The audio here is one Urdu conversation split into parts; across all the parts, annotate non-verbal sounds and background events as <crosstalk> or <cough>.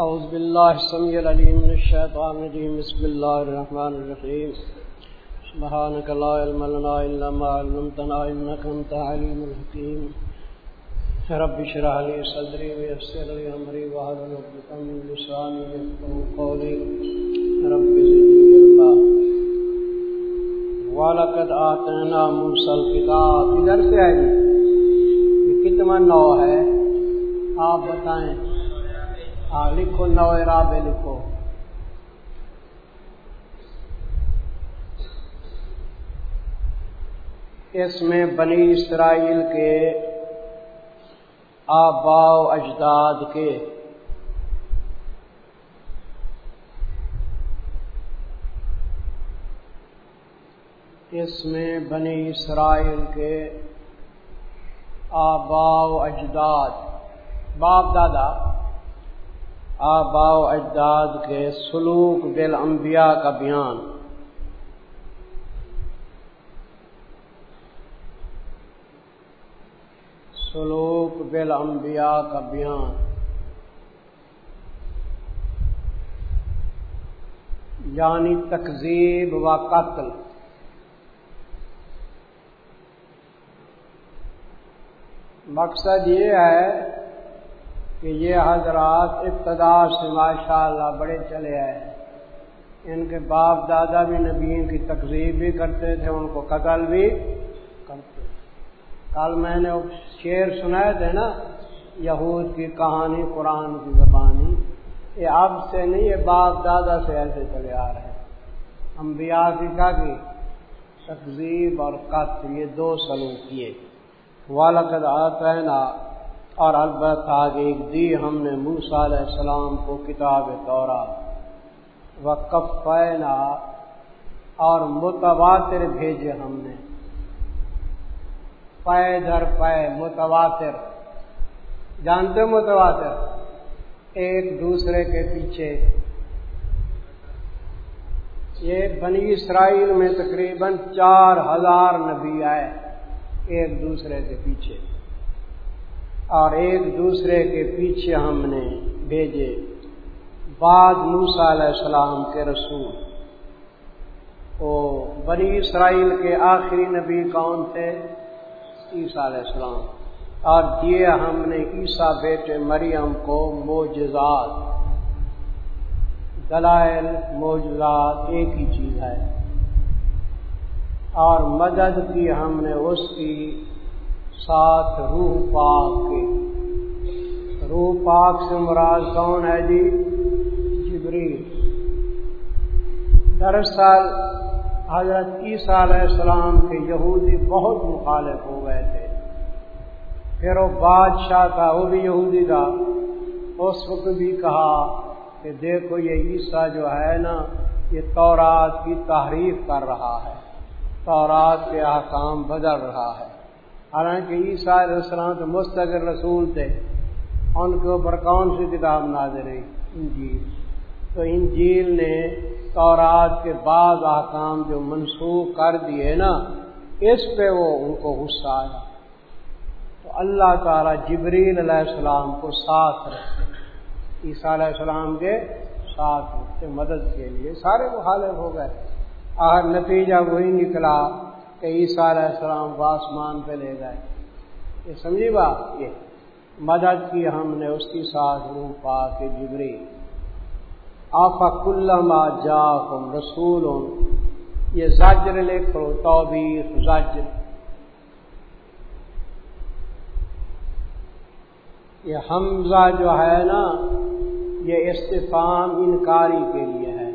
أعوذ بالله السميع العليم من الشيطان الرجيم. بسم الله الرحمن الرحيم. سبحانك لا علم لنا إلا ما علمتنا إنك أنت عليم الحكيم. رب اشرح لي صدري ويسر لي أمري واحلل عقدة من لساني يفقهوا قولي. رب زدني علما. ولقد آتينا موسى الكتاب. ادھر سے آئے یہ کتنا نو ہے؟ آپ بتائیں. ہاں لکھو نو ارابے لکھو اس میں بنی اسرائیل کے آبا و اجداد کے اس میں بنی اسرائیل کے آبا و اجداد۔ باپ دادا آبا و اجداد کے سلوک دل انبیاء کا بیان۔ سلوک بل انبیاء کا بیان۔ یعنی تقزیب و قتل۔ مقصد یہ ہے کہ یہ حضرات ابتدا سے ماشاء اللہ بڑے چلے آئے ان کے باپ دادا بھی نبیوں کی تقریب بھی کرتے تھے، ان کو قتل بھی کرتے کل میں نے شعر سنائے تھے نا، یہود کی کہانی، قرآن کی زبانی۔ یہ اب سے نہیں، یہ باپ دادا سے ایسے چلے آ رہے ہیں۔ انبیاء کی کا کی؟ تقزیب اور قتل، یہ دو سلوک کیے والد آتا ہے نا اور البتہ دی ہم نے موسا علیہ السلام کو کتاب دورہ و کفینا اور متواتر بھیجے ہم نے۔ پے در پے، متواتر۔ جانتے متواتر؟ ایک دوسرے کے پیچھے۔ یہ بنی اسرائیل میں تقریباً چار ہزار نبی آئے ایک دوسرے کے پیچھے۔ اور ایک دوسرے کے پیچھے ہم نے بھیجے۔ بعد موسا علیہ السلام کے رسول۔ او بنی اسرائیل کے آخری نبی کون تھے؟ عیسیٰ علیہ السلام۔ اور دیے ہم نے عیسیٰ بیٹے مریم کو موجزات دلائل موجزات ایک ہی چیز ہے۔ اور مدد کی ہم نے اس کی۔ ساتھ روح پاک کے روح پاک سے مراد کون ہے جی جبری دراصل حضرت عیسیٰ علیہ السلام کے یہودی بہت مخالف ہو گئے تھے پھر وہ بادشاہ تھا وہ بھی یہودی تھا اس وقت بھی کہا کہ دیکھو یہ عیسیٰ جو ہے نا یہ تورات کی تحریف کر رہا ہے تورات کے احکام بدل رہا ہے حالانکہ عیسیٰ علیہ السلام تو مستقر رسول تھے، ان کے اوپر کون سی کتاب نازل رہی انجیل۔ تو انجیل نے تورات کے بعض احکام جو منسوخ کر دیے نا، اس پہ وہ ان کو غصہ آیا۔ تو اللہ تعالیٰ جبریل علیہ السلام کو ساتھ رکھتے عیسیٰ علیہ السلام کے ساتھ رکھتے مدد کے لیے۔ سارے مخالف ہو گئے۔ آخر نتیجہ وہی نکلا کہ عیسیٰ علیہ السلام کو آسمان پہ لے گئے۔ یہ سمجھی بات؟ یہ مدد کی ہم نے، اس کی ساتھ روح پا کے جبری آفا کلما جا کم رسول یہ زجر لکھو توبیر زجر۔ یہ حمزہ جو ہے نا، یہ استفام انکاری کے لیے ہے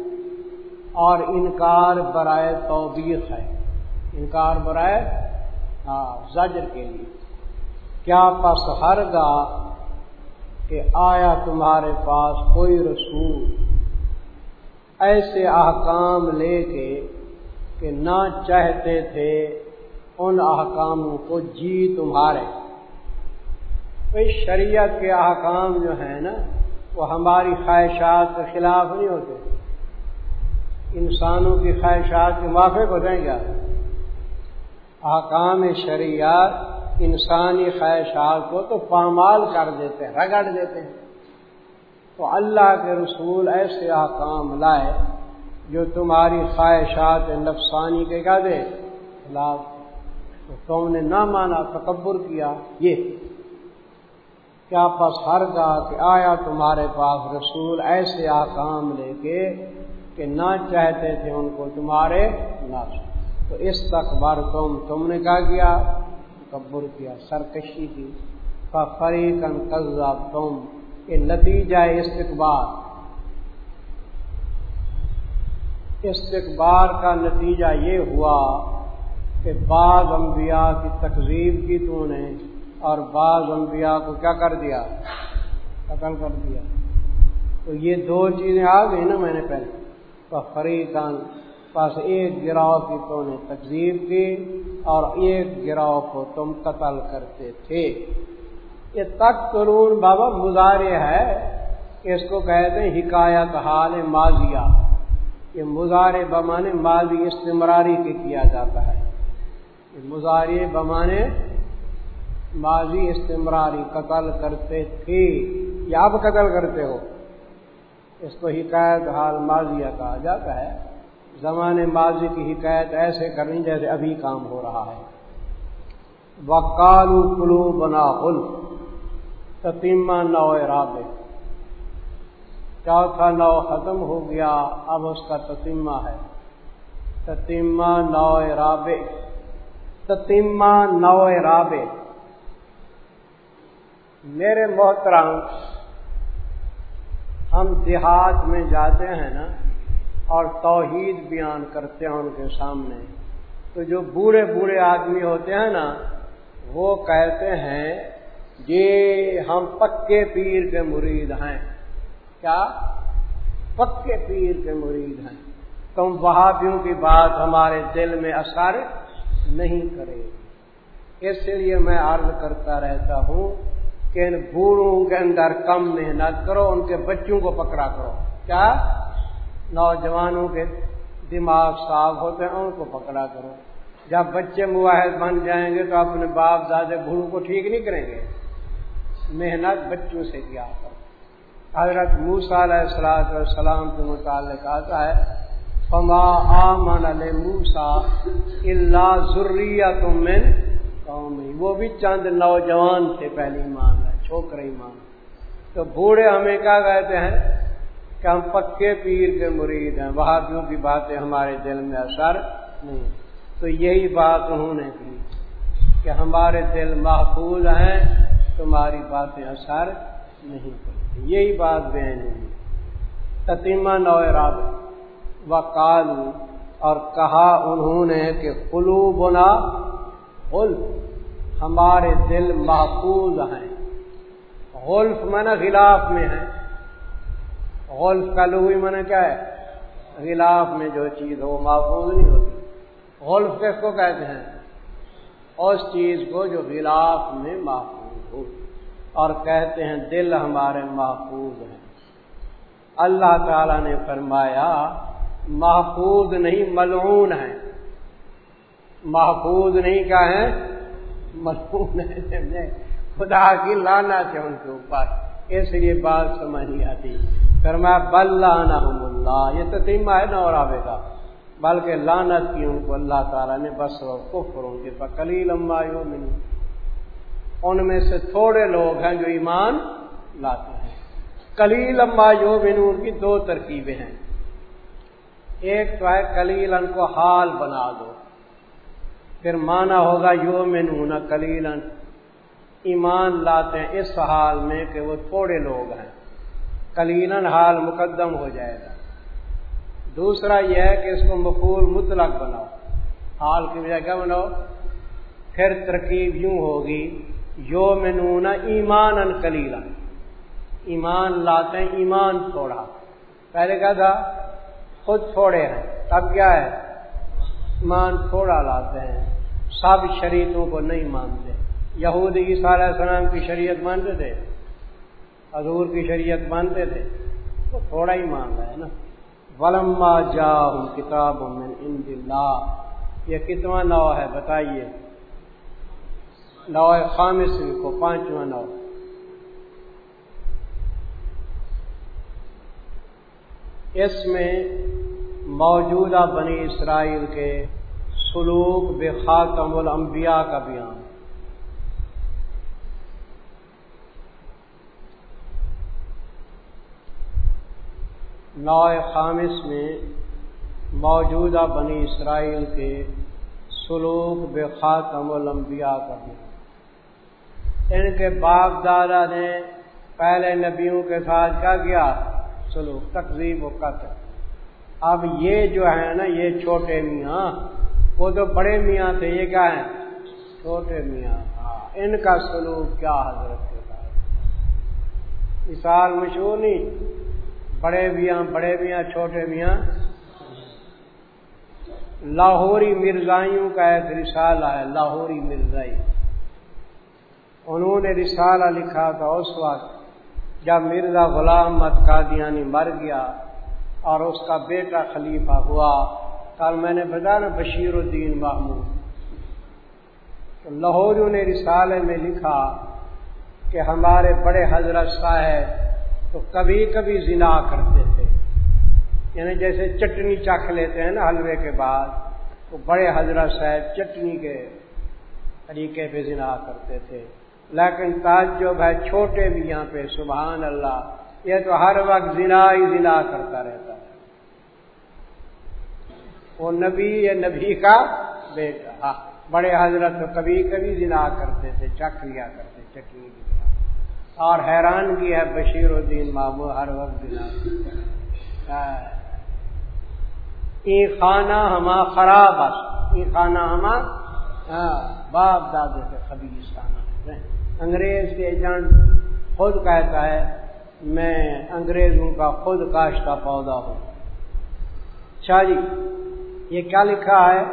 اور انکار برائے توبیق ہے۔ انکار برائے ہاں زجر کے لیے۔ کیا پس ہر گا کہ آیا تمہارے پاس کوئی رسول؟ ایسے احکام لے کے کہ نہ چاہتے تھے ان احکاموں کو جی تمہارے۔ بھائی شریعت کے احکام جو ہیں نا، وہ ہماری خواہشات کے خلاف نہیں ہوتے۔ انسانوں کی خواہشات کے موافق ہوتے ہیں کیا احکام شریعت انسانی خواہشات کو تو پامال کر دیتے ہیں، رگڑ دیتے ہیں۔ تو اللہ کے رسول ایسے آکام لائے جو تمہاری خواہشات نفسانی کے کیا دے خلاف تو تم نے نہ مانا، تکبر کیا۔ یہ کیا پس ہر گا کہ آیا تمہارے پاس رسول ایسے آکام لے کے کہ نہ چاہتے تھے ان کو تمہارے نفس تو اس تک بار تم تم نے کیا کیا تکبر کیا سرکشی کی۔ فریقن قزا تم یہ نتیجہ استقبال۔ استقبال کا نتیجہ یہ ہوا کہ بعض انبیاء کی تقزیب کی تو نے اور بعض انبیاء کو کیا کر دیا؟ قتل کر دیا۔ تو یہ دو چیزیں آ گئی نا میں نے پہلے۔ فریقان پاس ایک گراؤ کی تو نے تقزیب کی اور ایک گراؤ کو تم قتل کرتے تھے۔ یہ تک قرون بابا مظاہرے ہے۔ اس کو کہتے ہیں حکایت حال ماضیہ۔ یہ مظاہرے بمانے ماضی استمراری کے کیا جاتا ہے۔ مظاہرے بمانے ماضی استمراری قتل کرتے تھے۔ یا اب قتل کرتے ہو۔ اس کو حکایت حال ماضیہ کہا جاتا ہے۔ زمانے ماضی کی حکایت ایسے کرنی جیسے ابھی کام ہو رہا ہے۔ وکالو کلو بنا ہل تتیمہ نو رابع چوتھا نو ختم ہو گیا، اب اس کا تتیمہ ہے۔ تتیمہ نو رابع تتیمہ نو رابع میرے محترم، ہم دیہات میں جاتے ہیں نا اور توحید بیان کرتے ہیں ان کے سامنے۔ تو جو بوڑھے بوڑھے آدمی ہوتے ہیں نا، وہ کہتے ہیں یہ ہم پکے پیر کے مرید ہیں۔ کیا؟ پکے پیر کے مرید ہیں۔ تم وہابیوں کی بات ہمارے دل میں اثر نہیں کرے اس لیے میں عرض کرتا رہتا ہوں کہ ان بوڑھوں کے اندر کم محنت کرو، ان کے بچوں کو پکڑا کرو۔ کیا؟ نوجوانوں کے دماغ صاف ہوتے ہیں، ان کو پکڑا کرو۔ جب بچے مواحد بن جائیں گے تو اپنے باپ دادے بوڑھوں کو ٹھیک نہیں کریں گے۔ محنت بچوں سے کیا کرو۔ حضرت موسا علیہ السلاط والسلام کے متعلق آتا ہے، فما آمن علیہ موسا اللہ ضروریہ تم میں قومی وہ بھی چند نوجوان تھے، پہلی مان ہے چھوکر مان تو بوڑھے ہمیں کیا کہتے ہیں؟ کہ ہم پکے پیر کے مرید ہیں، وہابیوں کی باتیں ہمارے دل میں اثر نہیں۔ تو یہی بات انہوں نے کی کہ ہمارے دل محفوظ ہیں، تمہاری باتیں اثر نہیں کرتی یہی بات بہن ہوئی تتیمہ نو راب و اور کہا انہوں نے کہ قلوبنا غلف، ہمارے دل محفوظ ہیں۔ غلف من خلاف میں ہیں۔ غلف کا لغوی من کیا ہے؟ غلاف میں جو چیز ہو، محفوظ نہیں ہوتی۔ غلف کس کو کہتے ہیں؟ اس چیز کو جو غلاف میں محفوظ ہو۔ اور کہتے ہیں دل ہمارے محفوظ ہیں۔ اللہ تعالی نے فرمایا، محفوظ نہیں، ملعون ہے محفوظ نہیں کیا ہے ملعون ہے خدا کی لانا تھے ان کے اوپر۔ اس لیے بات سمجھ نہیں آتی۔ فرمایا بل لعنہم اللہ، یہ تتیمہ ہے نا اور آبے کا بلکہ لانت کی ان کو اللہ تعالیٰ نے بس و کفر ان کے کلی لمبا یومن ان میں سے تھوڑے لوگ ہیں جو ایمان لاتے ہیں۔ کلی لمبا یومن ان کی دو ترکیبیں ہیں۔ ایک تو ہے کلیلن کو حال بنا دو۔ پھر مانا ہوگا یومن کلیلن ایمان لاتے ہیں اس حال میں کہ وہ تھوڑے لوگ ہیں۔ کلین حال مقدم ہو جائے گا۔ دوسرا یہ ہے کہ اس کو مقول مطلق بناؤ۔ حال کی وجہ کیا بناؤ؟ پھر ترکیب یوں ہوگی یو منون ایمان ان کلیلا ایمان لاتے ہیں، ایمان تھوڑا پہلے کیا تھا؟ خود تھوڑے ہیں۔ تب کیا ہے؟ ایمان تھوڑا لاتے ہیں۔ سب شریعتوں کو نہیں مانتے۔ یہود عیسیٰ علیہ السلام کی شریعت مانتے تھے؟ حضور کی شریعت مانتے تھے تو تھوڑا ہی مان رہا ہے نا۔ ولما جا کتاب من عند اللہ یہ کتنا نو ہے بتائیے۔ نو خامس کو پانچواں نو اس میں موجودہ بنی اسرائیل کے سلوک بے خاتم الانبیاء کا بیان۔ نو خامس میں موجودہ بنی اسرائیل کے سلوک بے خاتم الانبیاء کا ان کے باپ دادا نے پہلے نبیوں کے ساتھ کیا کیا؟ سلوک، تقزیب و قتل۔ اب یہ جو ہے نا، یہ چھوٹے میاں، وہ تو بڑے میاں تھے، یہ کیا ہیں؟ چھوٹے میاں۔ ہاں ان کا سلوک کیا حضرت کے ساتھ؟ مثال مشہور نہیں۔ بڑے میاں بڑے میاں چھوٹے میاں لاہوری مرزائیوں کا ایک رسالہ ہے، لاہوری مرزائی۔ انہوں نے رسالہ لکھا تھا اس وقت، جب مرزا غلام مت قادیانی مر گیا اور اس کا بیٹا خلیفہ ہوا۔ کل میں نے بتایا نا، بشیر الدین محمود۔ تو لاہوریوں نے رسالے میں لکھا کہ ہمارے بڑے حضرت صاحب تو کبھی کبھی زنا کرتے تھے۔ یعنی جیسے چٹنی چکھ لیتے ہیں نا حلوے کے بعد، تو بڑے حضرت صاحب چٹنی کے طریقے پہ زنا کرتے تھے۔ لیکن تعجب ہے چھوٹے بھی یہاں پہ، سبحان اللہ، یہ تو ہر وقت زنا ہی زنا کرتا رہتا ہے۔ وہ نبی یہ نبی کا بیٹا ہاں، بڑے حضرت تو کبھی کبھی زنا کرتے تھے، چکھ لیا کرتے، چٹنی کی۔ اور حیران کی ہے بشیر الدین مامو ہر وقت زنا ای خانہ ہما خراب ای خانہ ہما باپ دادے سے خبیص خانہ۔ انگریز کے ایجنٹ خود کہتا ہے، میں انگریزوں کا خود کاشتہ پودا ہوں۔ اچھا جی یہ کیا لکھا ہے؟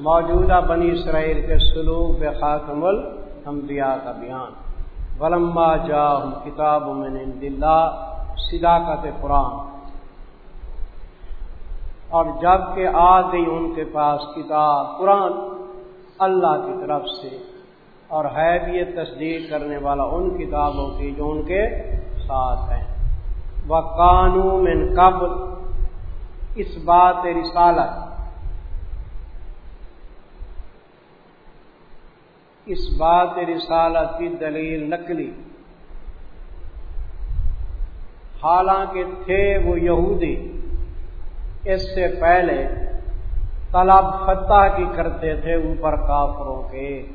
موجودہ بنی اسرائیل کے سلوک بے خاتم الانبیاء کا بیان۔ ولما جا کتاب من دلہ صداقت قرآن۔ اور جبکہ آ گئی ان کے پاس کتاب، قرآن اللہ کی طرف سے، اور ہے بھی یہ تصدیق کرنے والا ان کتابوں کی جو ان کے ساتھ ہیں۔ وہ قانون قبل، اس بات رسالت اس بات رسالت کی دلیل نکلی۔ حالانکہ تھے وہ یہودی، اس سے پہلے طلب فتح کی کرتے تھے اوپر کافروں کے۔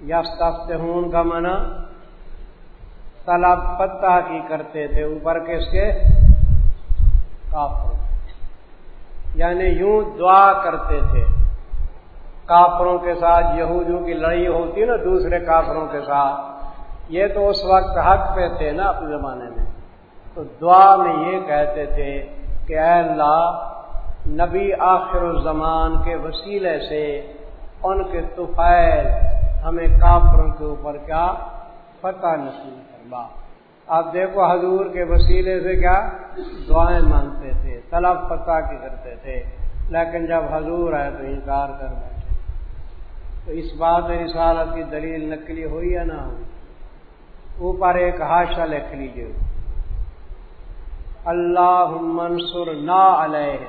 یا ہوں کا منع طلب فتح کی کرتے تھے اوپر کس کے؟ کافروں۔ یعنی یوں دعا کرتے تھے۔ کافروں کے ساتھ، یہودیوں کی لڑائی ہوتی نا دوسرے کافروں کے ساتھ، یہ تو اس وقت حق پہ تھے نا اپنے زمانے میں۔ تو دعا میں یہ کہتے تھے کہ اے اللہ، نبی آخر الزمان کے وسیلے سے ان کے طفیل ہمیں کافروں کے اوپر کیا؟ فتح نصیب کروا آپ دیکھو حضور کے وسیلے سے کیا؟ دعائیں مانگتے تھے، طلب فتح کی کرتے تھے۔ لیکن جب حضور آئے تو انکار کر بیٹھے تو اس بات رسالت کی دلیل نکلی ہوئی یا نہ ہوئی؟ اوپر ایک ہاشا لکھ لیجیے اللہ منصور نا علیہ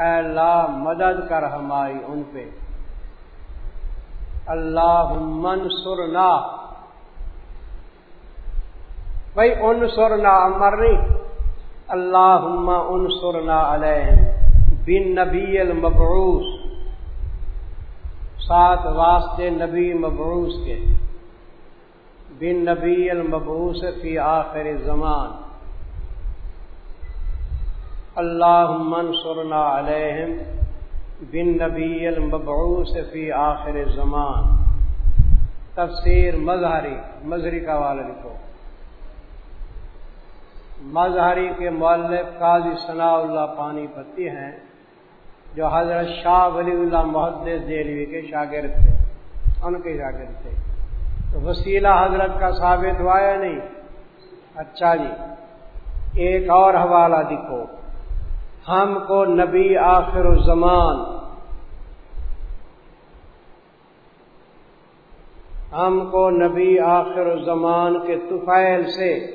اے اللہ، مدد کر ہماری ان پہ۔ اللہ منصرنا بھائی ان سرنا امر نہیں۔ اللہ ان سرنا علیہ بن نبی المبعوث۔ سات واسطے نبی مبعوث کے۔ بن نبی المبعوث فی آخر زمان۔ اللہ منصرنا علیہم۔ بن نبی المبعوث فی آخر زمان۔ تفسیر مظہری مظہری کا والا لکھو۔ مظہری کے مولب قاضی ثناء اللہ پانی پتی ہیں۔ جو حضرت شاہ ولی اللہ محدث دہلوی کے شاگرد تھے، ان کے شاگرد تھے۔ تو وسیلہ حضرت کا ثابت ہوا یا نہیں؟ اچھا جی ایک اور حوالہ دکھو۔ ہم کو نبی آخر الزمان، ہم کو نبی آخر الزمان کے طفیل سے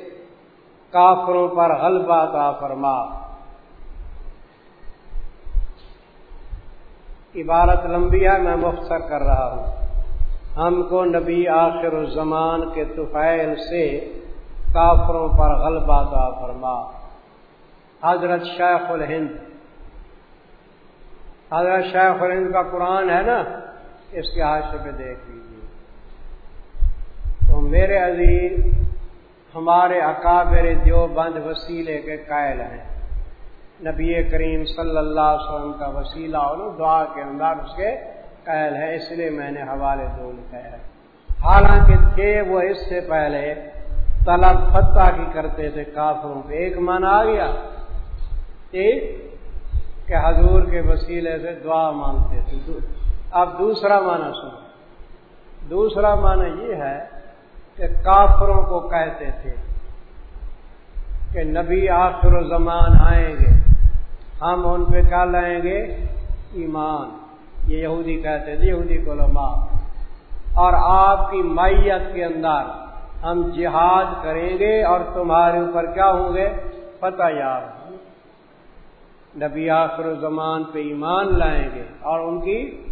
کافروں پر غلبہ تا فرما۔ عبارت لمبی ہے میں مختصر کر رہا ہوں۔ ہم کو نبی آخر الزمان کے طفیل سے کافروں پر غلبہ تا فرما۔ حضرت شیخ الہند۔ حضرت شیخ الہند کا قرآن ہے نا؟ اس کے حادثے پہ دیکھ لیجیے تو میرے عزیز، ہمارے اکابر دیو بند وسیلے کے قائل ہیں۔ نبی کریم صلی اللہ علیہ وسلم کا وسیلہ اور دعا کے اندر اس کے قائل ہے اس لیے میں نے حوالے دو لکھا ہے حالانکہ تھے وہ اس سے پہلے طلب فتح کی کرتے تھے کافروں پہ۔ ایک من آ گیا۔ ایک کہ حضور کے وسیلے سے دعا مانگتے تھے۔ اب دوسرا معنی سنو۔ دوسرا معنی یہ ہے کہ کافروں کو کہتے تھے کہ نبی آخر و زمان آئیں گے۔ ہم ان پہ کیا لائیں گے ایمان۔ یہ یہودی کہتے تھے یہودی کو اور آپ کی مائیت کے اندر ہم جہاد کریں گے اور تمہارے اوپر کیا ہوں گے؟ پتہ یار نبی آخر زمان پہ ایمان لائیں گے اور ان کی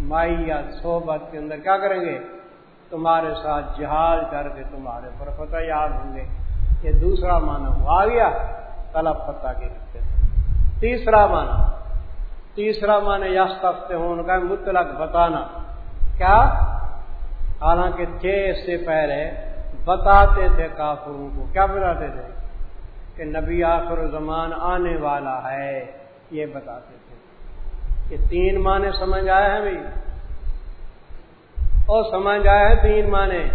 مائیت صحبت کے اندر کیا کریں گے؟ تمہارے ساتھ جہاد کر کے تمہارے اوپر فتح یاد ہوں گے۔ یہ دوسرا معنی ہوا۔ گیا طلب فتح کے۔ تیسرا معنی تیسرا معنی یا سکتے ہوں ان کا مطلق بتانا۔ کیا؟ حالانکہ تھے اس سے پہلے بتاتے تھے کافروں کو۔ کیا بتاتے تھے؟ کہ نبی آخر زمان آنے والا ہے، یہ بتاتے تھے۔ یہ تین معنی سمجھ آئے ہیں بھائی؟ اور سمجھ آئے ہیں تین معنی۔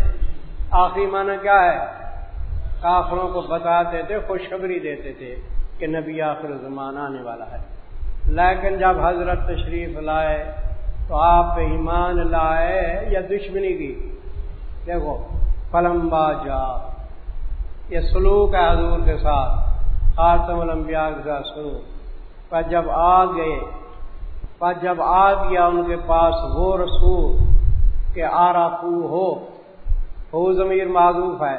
آخری معنی کیا ہے؟ کافروں کو بتاتے تھے، خوشخبری دیتے تھے۔ کہ نبی آخر زمان آنے والا ہے۔ لیکن جب حضرت تشریف لائے تو آپ ایمان لائے یا دشمنی کی؟ دیکھو پلمبا جا۔ یہ سلوک ہے حضور کے ساتھ۔ خاتم الانبیاء کے ساتھ سلوک۔ پر جب آ گئے، پر جب آ گیا ان کے پاس وہ رسول کہ آرا ہو۔ ہو ضمیر معذوف ہے۔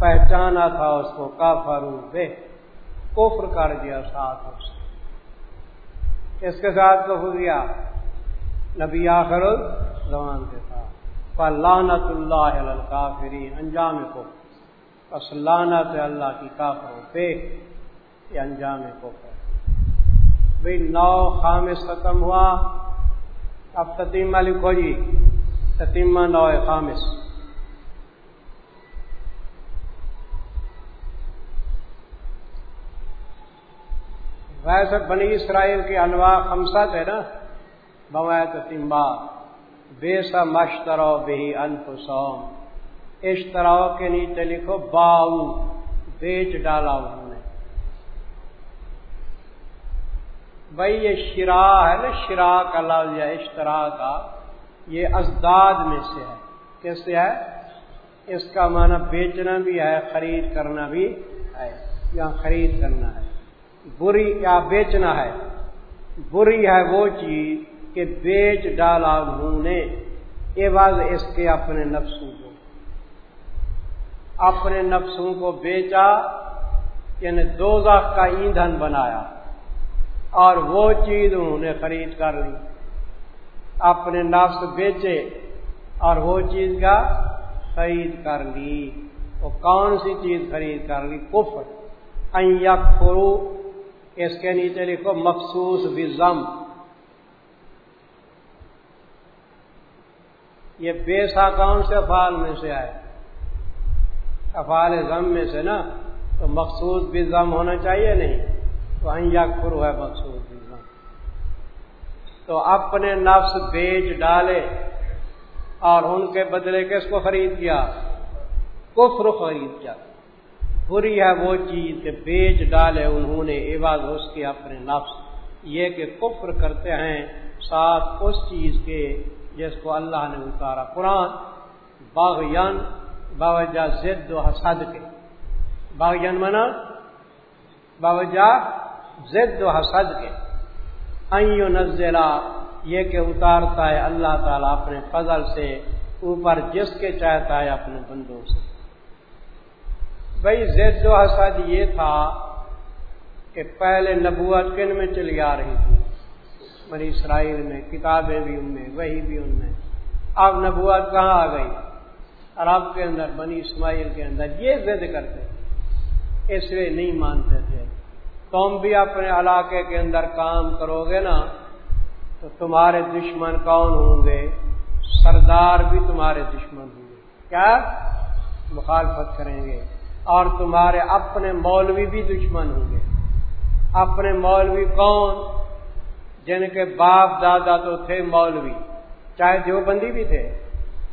پہچانا تھا اس کو کافرو بے کفر کر دیا ساتھ اس اس کے ساتھ تو ہو گیا نبی آخر زمان کے ساتھ۔ پر لانت اللہ کافری انجام کو۔ بس لانت اللہ کی کافر پہ یہ انجام کو بھائی نو خامس ختم ہوا۔ اب تتیمہ لکھو جی۔ تتیمہ نو خامس۔ ویسے بنی اسرائیل کی انواع خمسہ تھے نا؟ بوائے تتیمہ بے سا مشترو بہی انفسوم اشتراؤ کے نیچے لکھو، باؤ، بیچ ڈالا انہوں نے۔ بھائی یہ شرا ہے نا شرا کا لفظ یا اشترا کا۔ یہ ازداد میں سے ہے۔ کس سے ہے؟ اس کا معنی بیچنا بھی ہے، خرید کرنا بھی ہے۔ یا خرید کرنا ہے۔ بری یا بیچنا ہے۔ بری ہے وہ چیز کہ بیچ ڈالا انہوں نے۔ یہ بات اس کے اپنے نفسوں کو۔ اپنے نفسوں کو بیچا یعنی دو کا ایندھن بنایا۔ اور وہ چیز انہوں نے خرید کر لی۔ اپنے نفس بیچے اور وہ چیز کا خرید کر لی۔ وہ کون سی چیز خرید کر لی؟ کفر۔ فرو اس کے نیچے لکھو، مخصوص بزم۔ یہ پیسہ کون سے فال میں سے آئے۔ افعال ضم میں سے نا، تو مخصوص بھی ضم ہونا چاہیے نہیں۔ تو انجا کرو ہے مخصوص بھی ضم تو اپنے نفس بیچ ڈالے اور ان کے بدلے کس کو خرید کیا؟ کفر خرید کیا۔ بری ہے وہ چیز کہ بیچ ڈالے انہوں نے عباد اس کے اپنے نفس۔ یہ کہ کفر کرتے ہیں ساتھ اس چیز کے جس کو اللہ نے اتارا۔ قرآن باغیان، باوجہ زد و حسد کے۔ باغ منا؟ باوجہ زد و حسد کے۔ ایو نزلہ یہ کہ اتارتا ہے اللہ تعالیٰ اپنے فضل سے، اوپر جس کے چاہتا ہے اپنے بندوں سے۔ بھائی زید و حسد یہ تھا کہ پہلے نبوت کن میں چلی آ رہی تھی؟ بنی اسرائیل میں، کتابیں بھی ان میں وہی بھی ان میں۔ اب نبوت کہاں آ گئی؟ عرب کے اندر، بنی اسماعیل کے اندر۔ یہ ضد کرتے اس لیے نہیں مانتے تھے۔ تم بھی اپنے علاقے کے اندر کام کرو گے نا، تو تمہارے دشمن کون ہوں گے؟ سردار بھی تمہارے دشمن ہوں گے۔ کیا؟ مخالفت کریں گے۔ اور تمہارے اپنے مولوی بھی دشمن ہوں گے۔ اپنے مولوی کون؟ جن کے باپ دادا تو تھے مولوی، چاہے جو بندی بھی تھے،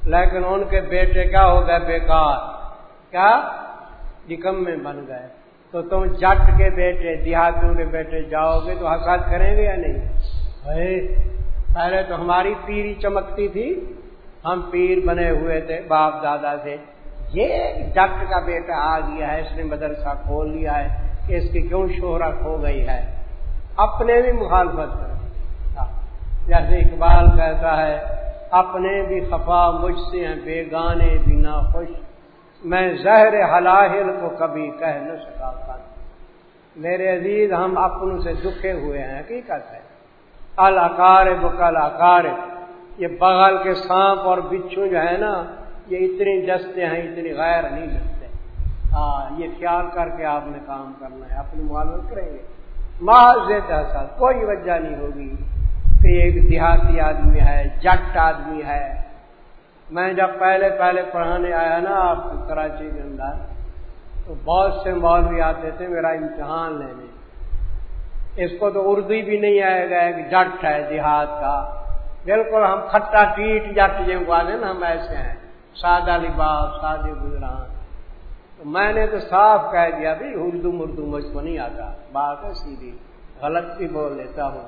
لیکن ان کے بیٹے کیا ہو گئے؟ بیکار۔ کیا؟ نکم میں بن گئے۔ تو تم جٹ کے بیٹے، دیہاتیوں کے بیٹے جاؤ گے تو حقات کریں گے یا نہیں؟ پہلے تو ہماری پیری چمکتی تھی۔ ہم پیر بنے ہوئے تھے، باپ دادا سے یہ جٹ کا بیٹا آ گیا ہے، اس نے مدرسہ کھول لیا ہے کہ اس کی کیوں شہرت ہو گئی ہے؟ اپنے بھی مخالفت کر جیسے اقبال کہتا ہے، اپنے بھی خفا مجھ سے ہیں بے گانے بھی نہ خوش۔ میں زہر حلاحل کو کبھی کہہ نہ سکا میرے عزیز، ہم اپنوں سے دکھے ہوئے ہیں، حقیقت ہے۔ الاکار بکل اکار یہ بغل کے سانپ اور بچھو جو ہے نا یہ اتنی جستے ہیں، اتنی غیر نہیں جستے۔ ہاں یہ خیال کر کے آپ نے کام کرنا ہے اپنی معلومات کریں گے۔ معاذ ایسا کوئی وجہ نہیں ہوگی کہ ایک دیہاتی آدمی ہے، جٹ آدمی ہے۔ میں جب پہلے پہلے پڑھانے آیا نا آپ کو کراچی کے اندر، تو بہت سے مولوی آتے تھے میرا امتحان لینے۔ اس کو تو اردو بھی نہیں آئے گا، ایک جٹ ہے دیہات کا۔ بالکل ہم کھٹا ٹیٹ جٹ جن والے نا، ہم ایسے ہیں۔ سادہ لباس، سادے گزران تو میں نے تو صاف کہہ دیا بھی، اردو مردو مجھ کو نہیں آتا۔ بات ہے سیدھی، غلط بھی بول لیتا ہوں۔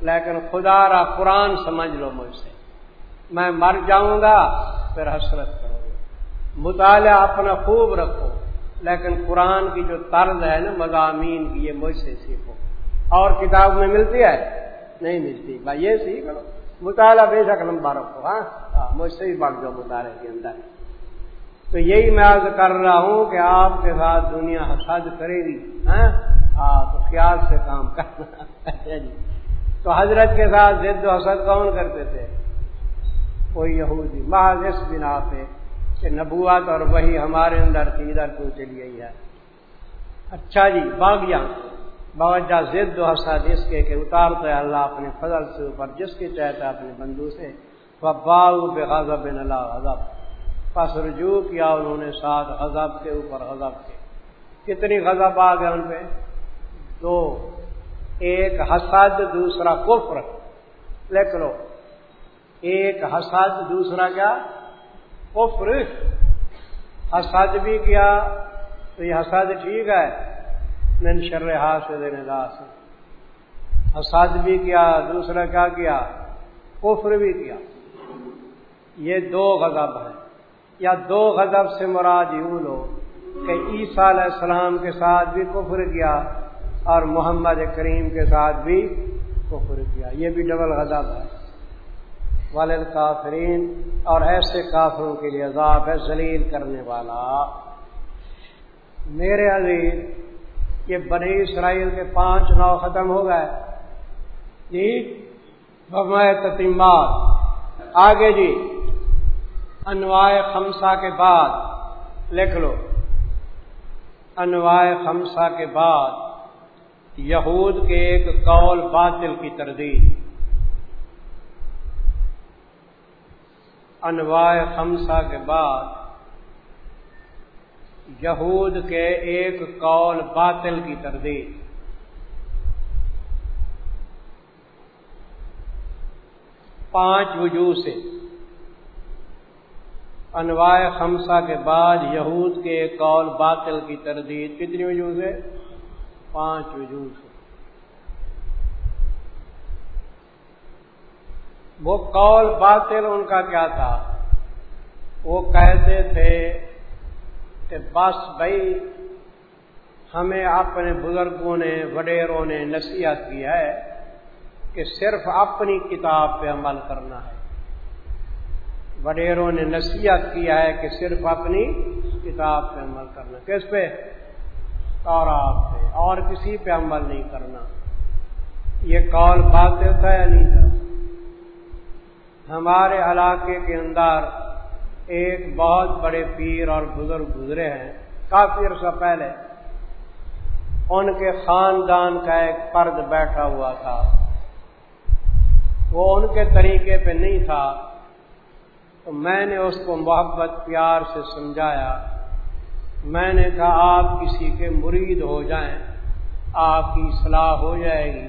لیکن خدا را قرآن سمجھ لو مجھ سے۔ میں مر جاؤں گا، پھر حسرت کرو گے۔ مطالعہ اپنا خوب رکھو۔ لیکن قرآن کی جو طرز ہے نا، مضامین کی، یہ مجھ سے سیکھو۔ اور کتاب میں ملتی ہے؟ نہیں ملتی۔ بھائی یہ سیکھ لو۔ مطالعہ بے شک لمبا رکھو ہاں, ہاں، مجھ سے ہی بڑھ جاؤ مطالعے کے اندر۔ تو یہی میں عرض کر رہا ہوں کہ آپ کے ساتھ دنیا حسد کرے گی ہاں, ہاں، تو خیال سے کام کرنا۔ <laughs> تو حضرت کے ساتھ ضد و حسد کون کرتے تھے؟ کوئی یہودی۔ محض اس بنا پہ کہ نبوت اور وہی ہمارے اندر تھی ادھر تو چلی گئی ہے۔ اچھا جی باغیاں۔ باوجہ ضد و حسد اس کے کہ اتارتا ہے اللہ اپنے فضل سے اوپر، جس کے چاہتا ہے اپنے بندو سے باغ بے غضب اللہ غضب۔ پس رجوع کیا انہوں نے ساتھ غضب کے اوپر، غضب کے۔ کتنی غضب آ گئے ان پہ؟ دو۔ ایک حسد، دوسرا کفر۔ لکھ لو۔ ایک حسد، دوسرا کیا؟ کفر۔ حسد بھی کیا؟ تو یہ حسد ٹھیک ہے۔ من شر حاصل سے حسد بھی کیا، دوسرا کیا کیا؟ کفر بھی کیا۔ یہ دو غضب ہے یا دو غضب سے مراد یوں لو کہ عیسیٰ علیہ السلام کے ساتھ بھی کفر کیا اور محمد کریم کے ساتھ بھی کفر کیا۔ یہ بھی ڈبل غضب ہے۔ والد کافرین اور ایسے کافروں کے لیے عذاب ہے، ذلیل کرنے والا۔ میرے عزیز یہ بنی اسرائیل کے پانچ نو ختم ہو گئے۔ جی بمائے تتیمات۔ آگے جی انواع خمسہ کے بعد۔ لکھ لو۔ انواع خمسہ کے بعد۔ یہود کے ایک قول باطل کی تردید۔ انواع خمسہ کے بعد۔ یہود کے ایک قول باطل کی تردید۔ پانچ وجوہ سے۔ انواع خمسہ کے بعد یہود کے ایک قول باطل کی تردید کتنی وجوہ سے؟ پانچ وجود سے۔ وہ قول باطل ان کا کیا تھا؟ وہ کہتے تھے کہ بس بھائی، ہمیں اپنے بزرگوں نے، وڈیروں نے نصیحت کی ہے کہ صرف اپنی کتاب پہ عمل کرنا ہے۔ وڈیروں نے نصیحت کیا ہے کہ صرف اپنی کتاب پہ عمل کرنا۔ کس پہ؟ اور آپ پہ۔ اور کسی پہ عمل نہیں کرنا۔ یہ کال بات تھا یا نہیں تھا؟ ہمارے علاقے کے اندر ایک بہت بڑے پیر اور بزرگ گزرے ہیں، کافی عرصہ پہلے۔ ان کے خاندان کا ایک پرد بیٹھا ہوا تھا۔ وہ ان کے طریقے پہ نہیں تھا۔ تو میں نے اس کو محبت، پیار سے سمجھایا۔ میں نے کہا، آپ کسی کے مرید ہو جائیں، آپ کی صلاح ہو جائے گی۔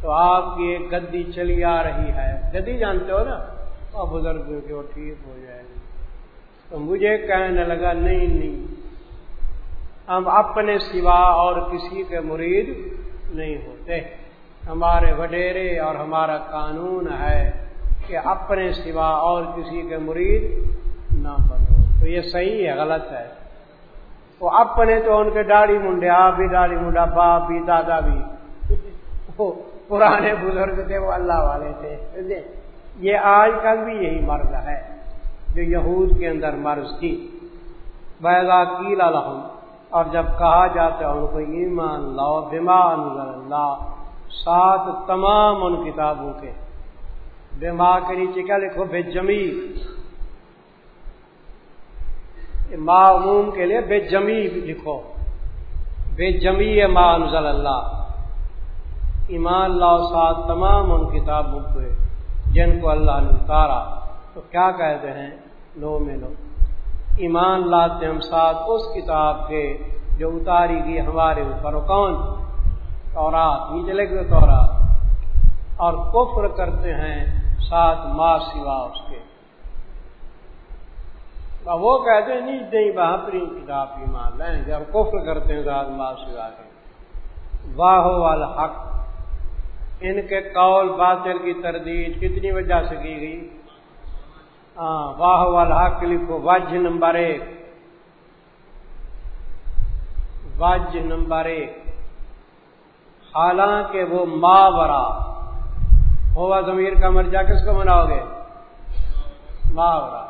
تو آپ کی ایک گدی چلی آ رہی ہے۔ گدی جانتے ہو نا؟ اور بزرگ کے وہ ٹھیک ہو جائے۔ گی تو مجھے کہنے لگا، نہیں نہیں۔ ہم اپنے سوا اور کسی کے مرید نہیں ہوتے۔ ہمارے وڈیرے اور ہمارا قانون ہے کہ اپنے سوا اور کسی کے مرید نہ بنو۔ تو یہ صحیح ہے، غلط ہے۔ وہ اپنے تو ان کے داڑھی منڈے، آپ بھی داڑھی منڈا، باپ بھی، دادا بھی۔ وہ پرانے بزرگ تھے، وہ اللہ والے تھے۔ یہ آج کل بھی یہی مرض ہے۔ جو یہود کے اندر مرض تھی۔ بیگا کیل الحم اور جب کہا جاتا ہے ان کو، ایمان لاؤ بیمان اللہ سات تمام ان کتابوں کے دماغ کے نیچے کیا لکھو؟ بے جمی معموم کے لیے بے جمی لکھو۔ بے جمی ماں انزل اللہ ایمان اللہ سات تمام ان کتابوں کے جن کو اللہ نے اتارا۔ تو کیا کہتے ہیں؟ لو میں لو۔ ایمان لاتے ہم ساتھ اس کتاب کے جو اتاری گئی ہمارے اوپر۔ کون؟ تورات، نیچے لے گئے تورات۔ اور کفر کرتے ہیں ساتھ ماں سوا اس کے۔ وہ کہتے ہیں نہیں نہیں بہترین کتاب کی مان لیں گے اور کفر کرتے ہیں ساتھ ماں سوا کے۔ واہ والحق ان کے قول باطل کی تردید کتنی وجہ سے کی گئی؟ واہ والحق لکھو وج نمبر ایک۔ وج نمبر ایک۔ حالانکہ وہ ماورا۔ ہوا ضمیر کا مرجا کس کو مناؤ گے؟ ماورا۔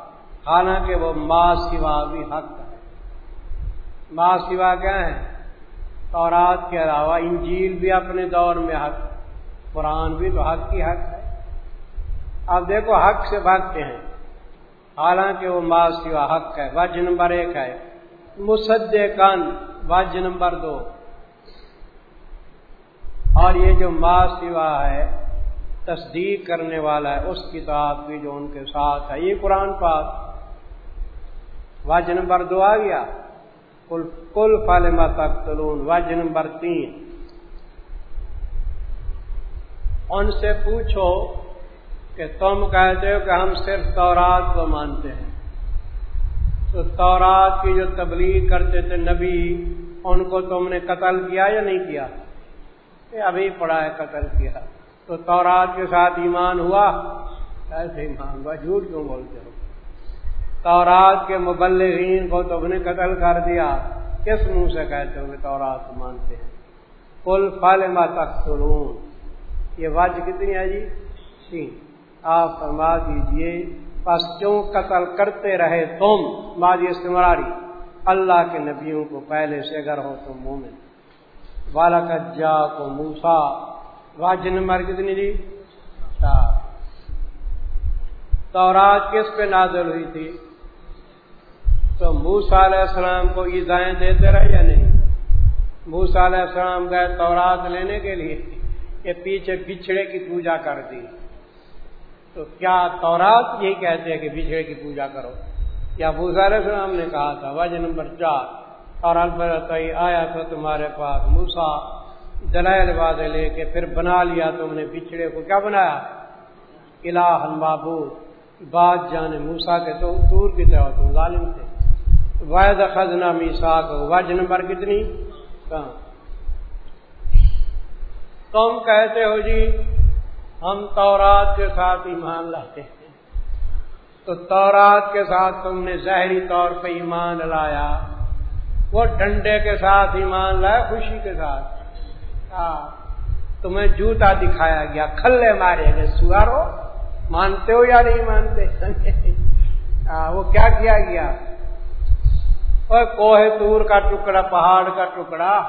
حالانکہ وہ ماں سوا بھی حق ہے۔ ماں سوا کیا ہے؟ تورات کے علاوہ انجیل بھی اپنے دور میں حق قرآن بھی تو حق کی حق ہے۔ اب دیکھو حق سے بھاگتے ہیں۔ حالانکہ وہ ماں سوا حق ہے۔ وج نمبر ایک ہے۔ مسد کن وج نمبر دو۔ اور یہ جو ما سوا ہے، تصدیق کرنے والا ہے، اس کتاب کی جو ان کے ساتھ ہے۔ یہ قرآن پاک۔ واج نمبر دو آ گیا۔ کل کل فالما تک تلون واج نمبر تین۔ ان سے پوچھو کہ تم کہتے ہو کہ ہم صرف تورات کو مانتے ہیں۔ تو تورات کی جو تبلیغ کرتے تھے نبی، ان کو تم نے قتل کیا یا نہیں کیا؟ ابھی پڑا ہے قتل کیا۔ تو تورات کے ساتھ ایمان ہوا؟ ایسے ایمان ہوا، جھوٹ کیوں بولتے ہو؟ تورات کے مبلغین کو تو نے قتل کر دیا۔ کس منہ سے کہتے ہو کہ تورات مانتے ہیں؟ کل فل تک یہ وج کتنی ہے جی؟ سی آپ فرما دیجیے بس کیوں قتل کرتے رہے تم ماضی استمراری اللہ کے نبیوں کو پہلے سے اگر ہو تم مومن۔ والا کجا کو موسا واج نمبر کتنی جی تو رات کس پہ نازل ہوئی تھی؟ تو موسا علیہ السلام کو ایزائیں دیتے رہے یا نہیں؟ موسا علیہ السلام گئے تورات لینے کے لیے، یہ پیچھے بچھڑے کی پوجا کر دی۔ تو کیا تورات یہی کہتے ہیں کہ بچھڑے کی پوجا کرو؟ یا علیہ السلام نے کہا تھا، وجہ نمبر چار اور البرت آیا تھا تمہارے پاس موسا دلائل باد لے کے پھر بنا لیا، تم نے بچھڑے کو کیا بنایا؟ الہ بابود بات جانے موسا کے تو دور کی طرح، تم ظالم تھے۔ واحد خزنہ میسا کو وج نمبر کتنی؟ کہاں تم کہتے ہو جی ہم تورات کے ساتھ ایمان لاتے ہیں۔ تو تورات کے ساتھ تم نے ظاہری طور پہ ایمان لایا۔ وہ ڈنڈے کے ساتھ ایمان لائے خوشی کے ساتھ۔ ہاں، تمہیں جوتا دکھایا گیا، کھلے مارے گئے۔ سوارو، مانتے ہو یا نہیں مانتے؟ ہاں، وہ کیا کیا گیا؟ اور کوہ تور کا ٹکڑا، پہاڑ کا ٹکڑا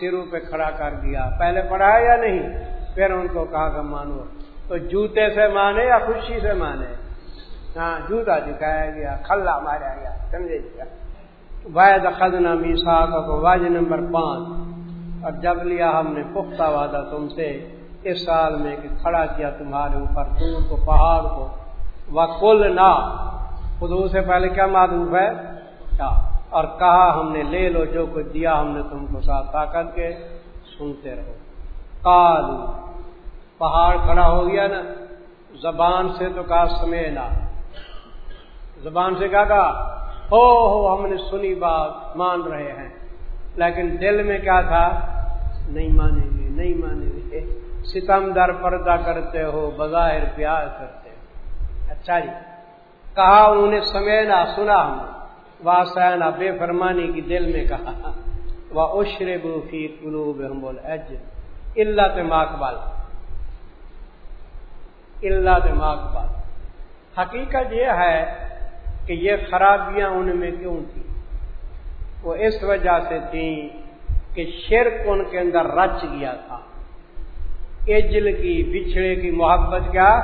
سروں پہ کھڑا کر دیا۔ پہلے پڑھا یا نہیں؟ پھر ان کو کہا کہ مانو۔ تو جوتے سے مانے یا خوشی سے مانے؟ ہاں جوتا دکھایا گیا، کھلا مارا گیا، سمجھے جی؟ وید خزنا میسا کو واج نمبر پانچ۔ اور جب لیا ہم نے پختہ وعدہ تم سے اس سال میں کہ کھڑا کیا تمہارے اوپر دور کو، پہاڑ کو۔ وہ کل نہ خود سے پہلے کیا معلوم ہے؟ کیا؟ اور کہا ہم نے لے لو جو کچھ دیا ہم نے تم کو ساتھ، طاقت کے، سنتے رہو۔ کالو پہاڑ کھڑا ہو گیا نا، زبان سے تو کہا سمینا زبان سے کیا کہا، ہو ہو، ہم نے سنی بات، مان رہے ہیں۔ لیکن دل میں کیا تھا؟ نہیں مانیں گے، نہیں مانیں گے۔ ستم در پردہ کرتے ہو، بظاہر پیار کرتے ہو۔ اچھا جی۔ کہا، انہوں نے سمینا سنا ہم۔ واسطہ بے فرمانی کی دل میں کہا۔ وہ اشر بوفی قلوب ہم بول اج اللہ ماکبال اللہ ماکبال حقیقت یہ ہے کہ یہ خرابیاں ان میں کیوں تھیں؟ وہ اس وجہ سے تھیں کہ شرک ان کے اندر رچ گیا تھا۔ اجل کی، بچھڑے کی محبت کیا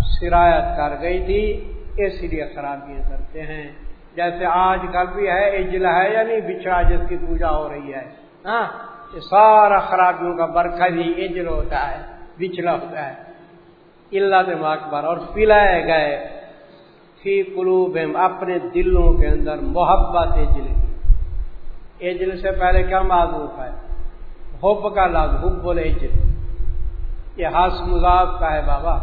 سرایت کر گئی تھی اس لیے خرابیاں کرتے ہیں۔ جیسے آج کل بھی ہے اجلا ہے یا نہیں بچھڑا جس کی پوجا ہو رہی ہے۔ ہاں؟ یہ سارا خرابیوں کا برکھا بھی اجل ہوتا ہے بچھڑا ہوتا ہے۔ اللہ دماغ پر اور پلائے گئے۔ فی قلوب اپنے دلوں کے اندر محبت اجل کی۔ اجل سے پہلے کیا معذوف ہے؟ حب کا لفظ، حب بولے اجل یہ ہس مذاق کا ہے بابا۔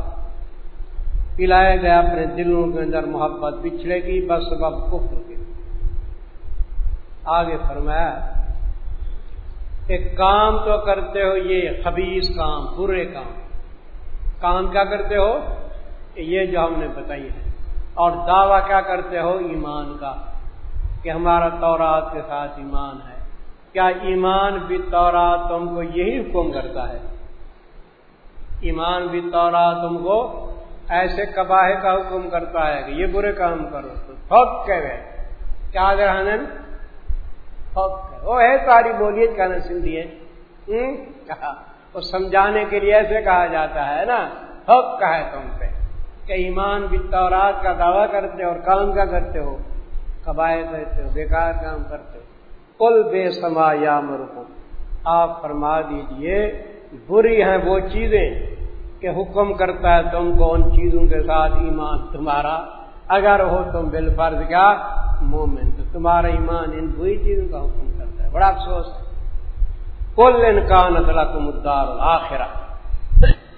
پلائے گئے اپنے دلوں کے اندر محبت بچھڑے کی، بس سبب کفر کی۔ آگے فرمایا ایک کام تو کرتے ہو، یہ خبیص کام، برے کام۔ کام کیا کرتے ہو؟ یہ جو ہم نے بتائی ہے۔ اور دعویٰ کیا کرتے ہو؟ ایمان کا، کہ ہمارا تورات کے ساتھ ایمان ہے۔ کیا ایمان بھی تورات تم کو یہی حکم کرتا ہے؟ ایمان بھی تورات تم کو ایسے کباہ کا حکم کرتا ہے کہ یہ برے کام کرو۔ تو تھوک کہ کیا اگر وہ ہے ساری بولیے جی، کہنا سندھی ہے وہ سمجھانے کے لیے ایسے کہا جاتا ہے نا۔ تھوک کا ہے تم پہ کہ ایمان بھی تورات کا دعویٰ کرتے اور کام کا کرتے ہو۔ کباہ کرتے ہو، بیکار کام کرتے ہو۔ کل بے سما یا مرکم آپ فرما دیجیے، بری ہیں وہ چیزیں کہ حکم کرتا ہے تم کو ان چیزوں کے ساتھ ایمان تمہارا۔ اگر ہو تم بال فرض کیا، مومن تو تمہارا ایمان ان بری چیزوں کا حکم کرتا ہے۔ بڑا افسوس ہے۔ کل انکان اطلاع تم ادار آخرا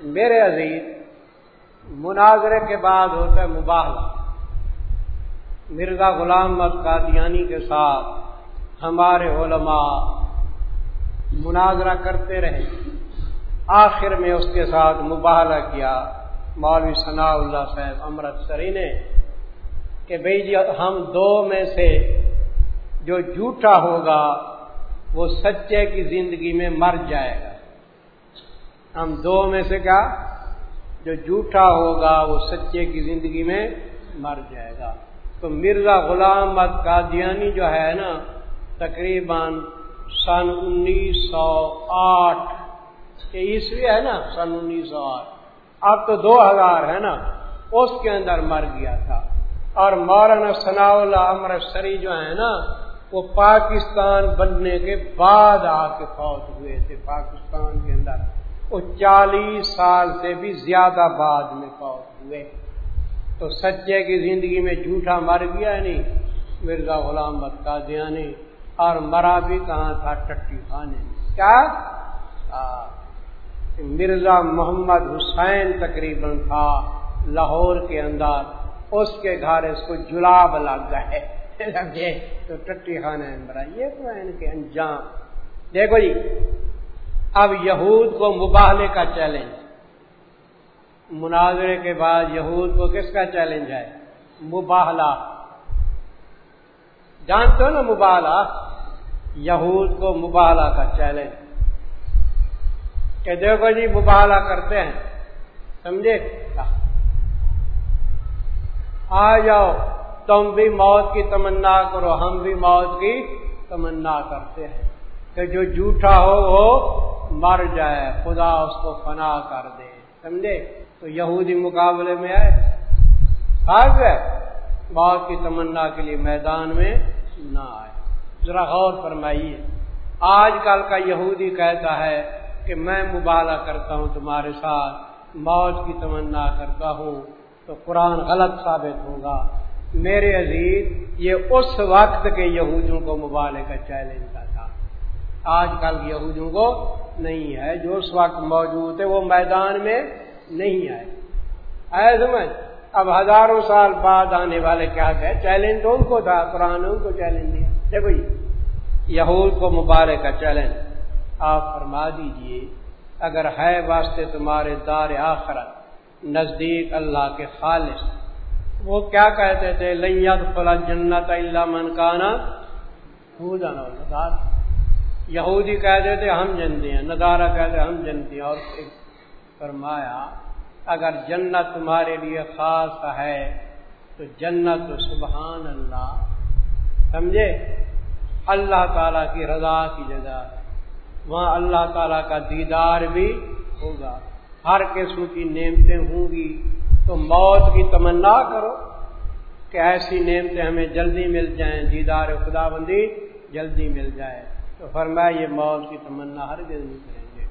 میرے عزیز، مناظرے کے بعد ہوتا ہے مباحلہ مرزا غلام مت قادیانی کے ساتھ ہمارے علماء مناظرہ کرتے رہے۔ آخر میں اس کے ساتھ مباہلہ کیا۔ مولوی ثناء اللہ صاحب امرت سری نے کہ بھائی جی ہم دو میں سے جو جھوٹا ہوگا وہ سچے کی زندگی میں مر جائے گا۔ ہم دو میں سے کیا؟ جو جھوٹا ہوگا وہ سچے کی زندگی میں مر جائے گا۔ تو مرزا غلام مد قادیانی جو ہے نا، تقریباً سن انیس سو آٹھ عیسوی ہے نا، سن انیس سو آٹھ۔ اب تو دو ہزار ہے نا، اس کے اندر مر گیا تھا۔ اور مولانا ثناء اللہ امر سری جو ہے نا وہ پاکستان بننے کے بعد آ کے فوت ہوئے تھے پاکستان کے اندر۔ وہ چالیس سال سے بھی زیادہ بعد میں فوت ہوئے۔ تو سچے کی زندگی میں جھوٹا مر گیا نہیں، مرزا غلام بتا دیا نہیں اور مرا بھی کہاں تھا؟ ٹٹی خانے میں کیا؟ مرزا محمد حسین تقریباً تھا لاہور کے اندر۔ اس کے گھر اس کو جلاب لگ گئے۔ تو ٹٹی خانہ برا، یہ تو ہے ان کے انجام۔ دیکھو جی اب یہود کو مباہلے کا چیلنج۔ مناظرے کے بعد یہود کو کس کا چیلنج ہے؟ مباہلا جانتے ہو نا مباہلا یہود کو مباہلا کا چیلنج۔ کہ دیکھو جی مباہلا کرتے ہیں۔ سمجھے؟ آ جاؤ۔ تم بھی موت کی تمنا کرو، ہم بھی موت کی تمنا کرتے ہیں۔ کہ جو جھوٹا ہو، وہ مر جائے، خدا اس کو فنا کر دے۔ سمجھے؟ تو یہودی مقابلے میں آئے۔ آگ موت کی تمنا کے لیے میدان میں نہ آئے۔ ذرا غور فرمائیے۔ آج کل کا یہودی کہتا ہے کہ میں مبالہ کرتا ہوں تمہارے ساتھ، موت کی تمنا کرتا ہوں تو قرآن غلط ثابت ہوگا۔ میرے عزیز، یہ اس وقت کے یہودیوں کو مبالے کا چیلنج تھا آج کل یہودیوں کو نہیں ہے، جو اس وقت موجود ہے وہ میدان میں نہیں آئے۔ اے سمجھ اب ہزاروں سال بعد آنے والے کیا کہ چیلنج تو ان کو تھا، قرآن ان کو چیلنج دیا۔ دیکھو جی یہود کو مبارک کا چیلنج آپ فرما دیجیے، اگر ہے واسطے تمہارے دار آخرت نزدیک اللہ کے خالص وہ کیا کہتے تھے؟ لیت فلا جنت اللہ منکانا یہودی کہتے تھے ہم جنتے ہیں ندارہ کہتے ہم جنتے ہیں۔ اور فرمایا، اگر جنت تمہارے لیے خاص ہے، تو جنت سبحان اللہ، سمجھے؟ اللہ تعالی کی رضا کی جگہ وہاں اللہ تعالی کا دیدار بھی ہوگا۔ ہر قسم کی نعمتیں ہوں گی۔ تو موت کی تمنا کرو کہ ایسی نعمتیں ہمیں جلدی مل جائیں، دیدار خدا بندی جلدی مل جائے۔ تو فرمایا یہ موت کی تمنا ہر دن نہیں کریں گے۔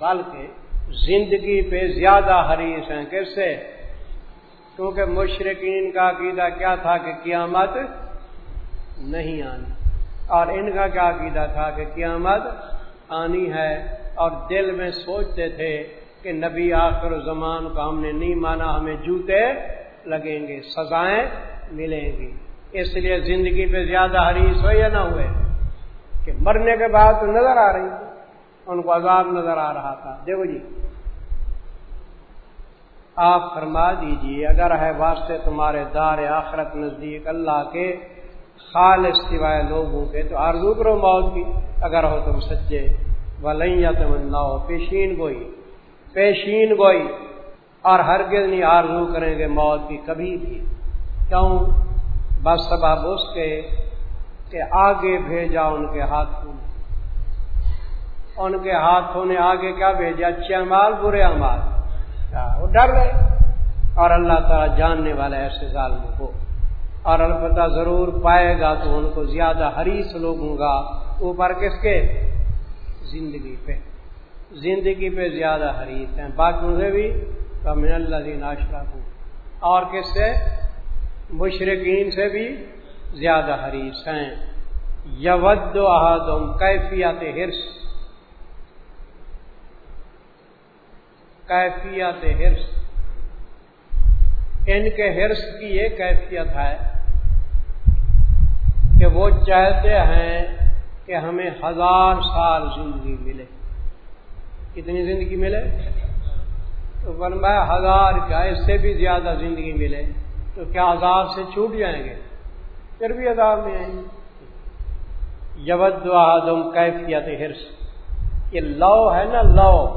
بلکہ زندگی پہ زیادہ حریص ہیں۔ کس سے کیونکہ مشرقین کا عقیدہ کیا تھا کہ قیامت نہیں آنی۔ اور ان کا کیا عقیدہ تھا کہ قیامت آنی ہے۔ اور دل میں سوچتے تھے کہ نبی آخر زمان کو ہم نے نہیں مانا، ہمیں جوتے لگیں گے، سزائیں ملیں گی۔ اس لیے زندگی پہ زیادہ حریص ہوئے یا نہ ہوئے؟ کہ مرنے کے بعد تو نظر آ رہی ان کو عذاب نظر آ رہا تھا۔ دیکھو جی آپ فرما دیجیے، اگر ہے واسطے تمہارے دار آخرت نزدیک اللہ کے خالص سوائے لوگوں کے، تو آرزو کرو موت کی۔ اگر ہو تم سچے ولیا تمنا ہو پیشین گوئی۔ پیشین گوئی اور ہرگز نہیں آرزو کریں گے موت کی کبھی بھی۔ کیوں؟ بس سبب اس کے کہ آگے بھیجا ان کے ہاتھوں ان کے ہاتھوں نے آگے کیا بھیجا؟ اچھے امال برے امال وہ ڈر گئے۔ اور اللہ تعالیٰ جاننے والا ایسے ظالم کو۔ اور البتہ ضرور پائے گا تو ان کو زیادہ حریص لوگوں گا۔ اوپر کس کے؟ زندگی پہ۔ زندگی پہ زیادہ حریص ہیں۔ باقیوں سے بھی من اللہ دین آشرا کو اور کس سے؟ مشرقین سے بھی زیادہ حریص ہیں۔ یود احدم، کیفیت ہرس کیفیت ہرس ان کے ہرس کی یہ کیفیت ہے کہ وہ چاہتے ہیں کہ ہمیں ہزار سال زندگی ملے۔ کتنی زندگی ملے؟ تو فرمایا ہزار کا اس سے بھی زیادہ زندگی ملے۔ تو کیا عذاب سے چھوٹ جائیں گے؟ پھر بھی عذاب میں آئیں گے۔ یود آدم کیفیت ہرس یہ لو ہے نا لو۔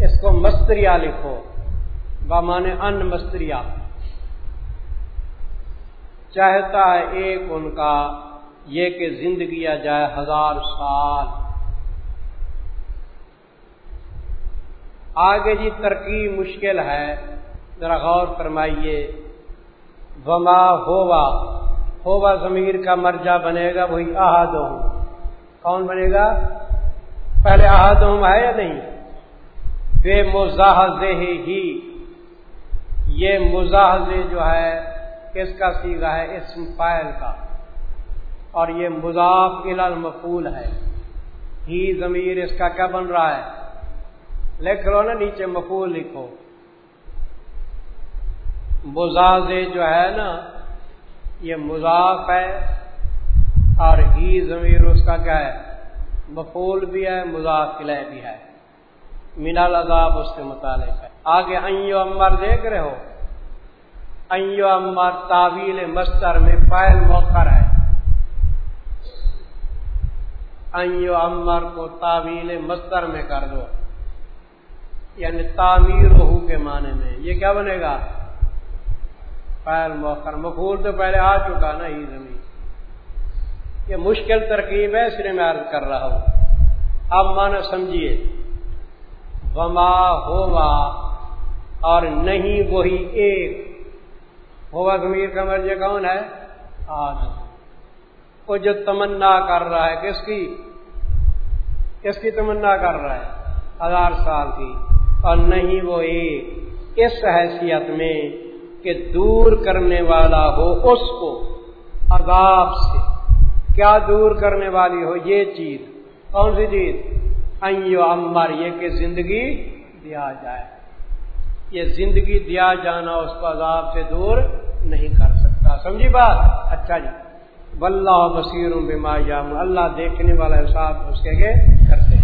اس کو مستریا لکھو۔ بامان ان مستریا۔ چاہتا ہے ایک ان کا، یہ کہ زندگی آ جائے ہزار سال۔ آگے جی ترکیب مشکل ہے، ذرا غور فرمائیے۔ وما ہوا ہوا ضمیر کا مرجع بنے گا، وہی احاد کون بنے گا؟ پہلے احاد ہے یا نہیں؟ بے مزاحز ہی یہ مزاحز جو ہے، کس کا سیگا ہے؟ اسم فائل کا۔ اور یہ مضاف المفول ہے۔ ہی ضمیر اس کا کیا بن رہا ہے؟ لکھ لو نا نیچے مفول لکھو۔ مزاز جو ہے نا، یہ مضاف ہے اور ہی ضمیر اس کا کیا ہے؟ مفول بھی ہے، مضاف قلعہ بھی ہے۔ مینا عذاب اس کے متعلق ہے۔ آگے ایو امر دیکھ رہے ہو؟ ایو امر تعویل مستر میں فائل موخر ہے۔ ایو امر کو تعویل مستر میں کر دو۔ یعنی تعمیر ہو کے معنی میں۔ یہ کیا بنے گا؟ فائل موخر مفول تو پہلے آ چکا نا، ہی زمین۔ یہ مشکل ترکیب ہے، اس لیے میں عرض کر رہا ہوں۔ اب مانا سمجھیے۔ وما ہوا اور نہیں وہی ایک۔ ہوا ضمیر کا مرجع کون ہے؟ آدم۔ وہ جو تمنا کر رہا ہے، کس کی؟ کس کی تمنا کر رہا ہے؟ ہزار سال کی۔ اور نہیں وہ ایک اس حیثیت میں کہ دور کرنے والا ہو اس کو عذاب سے۔ کیا دور کرنے والی ہو؟ یہ چیز۔ کون سی چیز؟ ایو امر یہ کہ زندگی دیا جائے۔ یہ زندگی دیا جانا اس کو عذاب سے دور نہیں کر سکتا۔ سمجھی بات؟ اچھا جی۔ بلّہ بصیر بما جام اللہ دیکھنے والا حساب اس کے کرتے ہیں۔